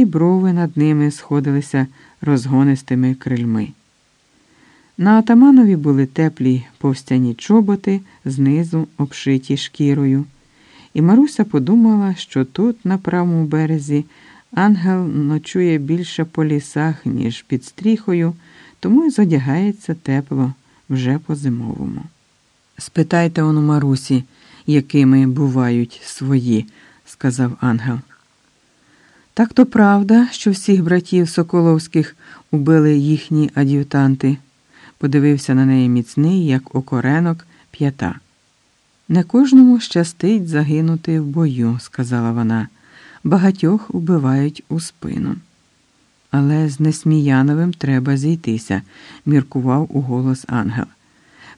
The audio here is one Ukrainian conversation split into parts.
і брови над ними сходилися розгонистими крильми. На атаманові були теплі повстяні чоботи, знизу обшиті шкірою, і Маруся подумала, що тут, на правому березі, ангел ночує більше по лісах, ніж під стріхою, тому й зодягається тепло вже по зимовому. Спитайте он у Марусі, якими бувають свої, сказав ангел. Так то правда, що всіх братів Соколовських убили їхні ад'ютанти, подивився на неї міцний, як окоренок, п'ята. Не кожному щастить загинути в бою, сказала вона. Багатьох убивають у спину. Але з Несміяновим треба зійтися, міркував у голос ангел.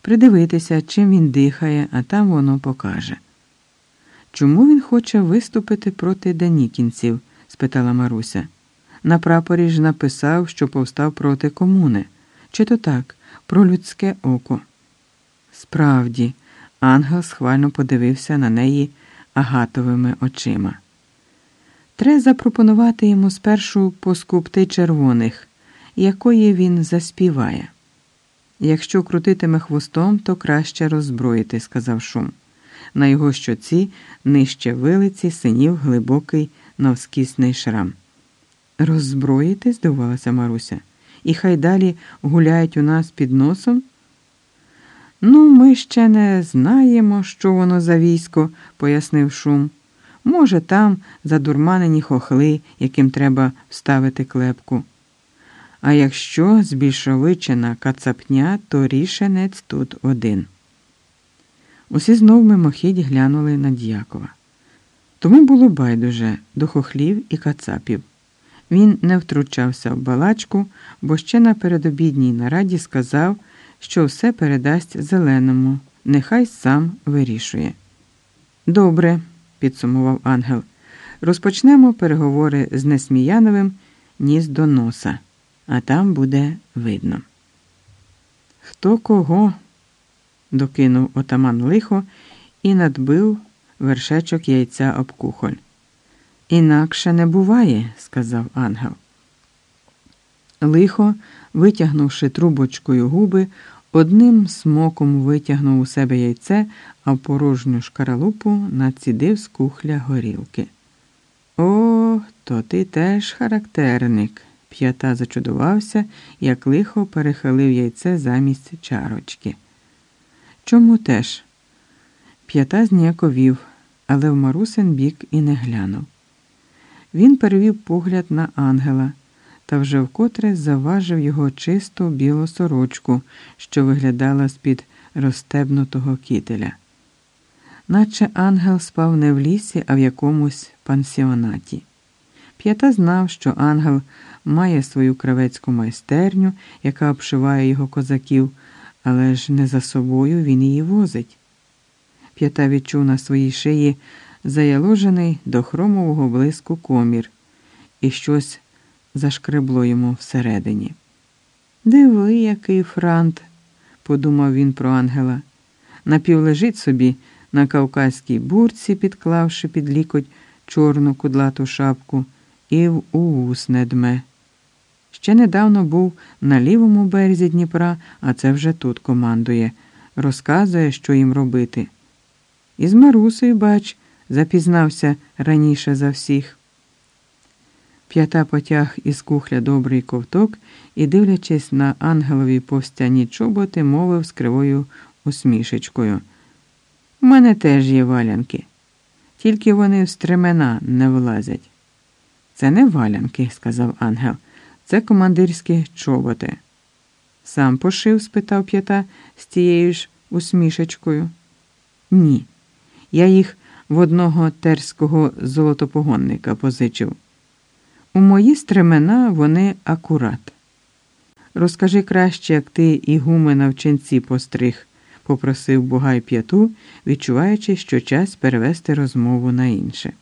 Придивитися, чим він дихає, а там воно покаже. Чому він хоче виступити проти Данікінців? Спитала Маруся. На прапорі ж написав, що повстав проти комуни. Чи то так, про людське око? Справді, ангел схвально подивився на неї агатовими очима. Треба запропонувати йому спершу поскупти червоних, якої він заспіває. Якщо крутитиме хвостом, то краще роззброїти, сказав шум. На його щоці нижче вилиці синів глибокий навскісний шрам. Роззброїти? здивувалася Маруся. І хай далі гуляють у нас під носом. Ну, ми ще не знаємо, що воно за військо, пояснив шум. Може, там задурманені хохли, яким треба вставити клепку. А якщо збільшовичена кацапня, то рішенець тут один. Усі знов мимохідь глянули на Д'якова. Тому було байдуже до хохлів і кацапів. Він не втручався в балачку, бо ще на передобідній нараді сказав, що все передасть зеленому, нехай сам вирішує. Добре, підсумував ангел. Розпочнемо переговори з Несміяновим ніс до носа, а там буде видно. Хто кого? докинув отаман лихо і надбив вершечок яйця об кухоль. Інакше не буває, сказав ангел. Лихо, витягнувши трубочкою губи, одним смоком витягнув у себе яйце, а порожню шкаралупу націдив з кухля горілки. О, то ти теж характерник. П'ята зачудувався, як лихо перехилив яйце замість чарочки. Чому теж? П'ята зніяковів, але в Марусин бік і не глянув. Він перевів погляд на ангела та вже вкотре заважив його чисту білу сорочку, що виглядала з-під розстебнутого кітеля. Наче ангел спав не в лісі, а в якомусь пансіонаті. П'ята знав, що ангел має свою кравецьку майстерню, яка обшиває його козаків, але ж не за собою він її возить. П'ята відчув на своїй шиї заяложений до хромового блиску комір, і щось зашкребло йому всередині. Диви, який франт, подумав він про ангела. Напівлежить собі на кавказькій бурці, підклавши під лікоть чорну кудлату шапку, і в уус не дме. Ще недавно був на лівому березі Дніпра, а це вже тут командує, розказує, що їм робити. І з Марусею, бач, запізнався раніше за всіх. П'ята потяг із кухля добрий ковток і, дивлячись на ангелові повстяні чоботи, мовив з кривою усмішечкою. У мене теж є валянки, тільки вони в стремена не влазять. Це не валянки, сказав ангел, це командирські чоботи. Сам пошив? спитав п'ята з тією ж усмішечкою. Ні. Я їх в одного терського золотопогонника позичив. У мої стремена вони акурат. Розкажи краще, як ти і в ченці постриг, попросив Бугай п'яту, відчуваючи, що час перевести розмову на інше.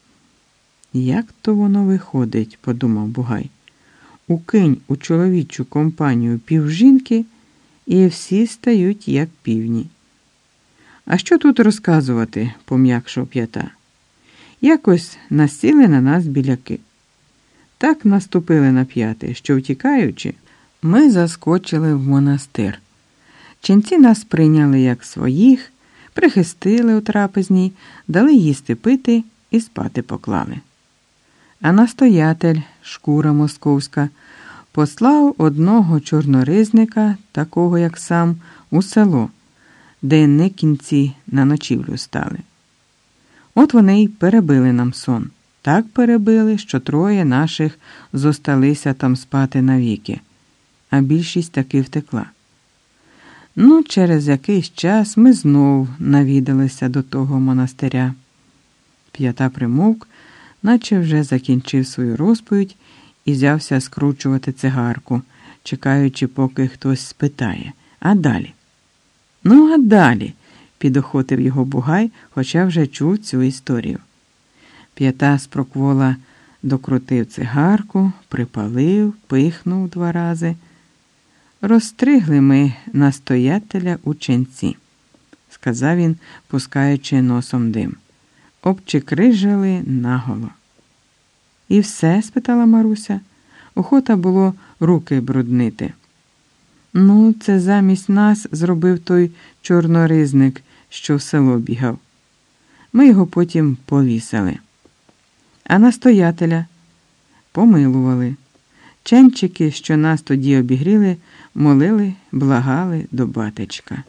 Як то воно виходить, подумав Бугай. Укинь у чоловічу компанію півжінки, і всі стають як півні. А що тут розказувати, пом'якшав п'ята. Якось насіли на нас біляки. так наступили на п'яти, що, втікаючи, ми заскочили в монастир. Ченці нас прийняли як своїх, прихистили у трапезній, дали їсти пити і спати поклали. А настоятель, шкура московська, послав одного чорноризника, такого як сам, у село, де не кінці на ночівлю стали. От вони й перебили нам сон. Так перебили, що троє наших зосталися там спати навіки, а більшість таки втекла. Ну, через якийсь час ми знов навідалися до того монастиря. П'ята примовк, наче вже закінчив свою розповідь і взявся скручувати цигарку, чекаючи, поки хтось спитає. А далі? Ну, а далі, підохотив його Бугай, хоча вже чув цю історію. П'ята спроквола докрутив цигарку, припалив, пихнув два рази. Розстригли ми настоятеля у ченці, сказав він, пускаючи носом дим. Обчикрижили наголо. І все? спитала Маруся. Охота було руки бруднити. Ну, це замість нас зробив той чорноризник, що в село бігав. Ми його потім повісили. А настоятеля помилували. Ченчики, що нас тоді обігріли, молили, благали до батечка.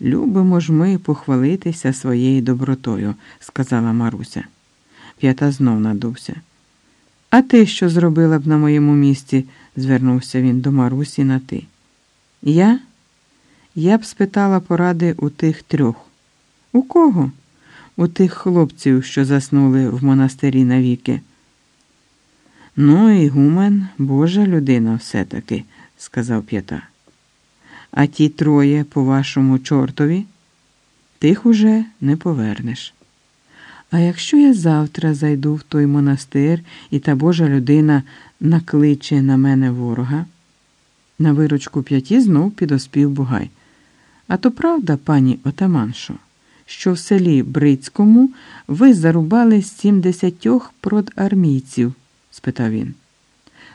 Любимо ж ми похвалитися своєю добротою, сказала Маруся. П'ята знов надувся. А ти що зробила б на моєму місці? звернувся він до Марусі на ти. Я? Я б спитала поради у тих трьох. У кого? У тих хлопців, що заснули в монастирі навіки. Ну, і гумен Божа людина все-таки, сказав п'ята. А ті троє, по вашому чортові, тих уже не повернеш. А якщо я завтра зайду в той монастир, і та Божа людина накличе на мене ворога? На виручку п'яті знов підоспів Бугай. А то правда, пані отаманшо, що в селі Брицькому ви зарубали сімдесятьох продармійців? спитав він.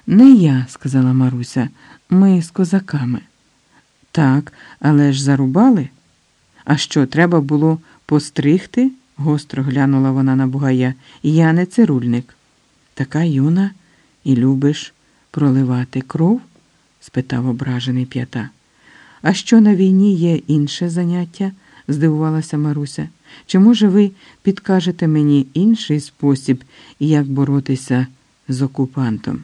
Не я, сказала Маруся, ми з козаками. Так, але ж зарубали? А що, треба було постригти? Гостро глянула вона на Бугая. Я не цирульник. Така юна і любиш проливати кров? спитав ображений п'ята. А що на війні є інше заняття? здивувалася Маруся. Чи, може, ви підкажете мені інший спосіб, як боротися з окупантом?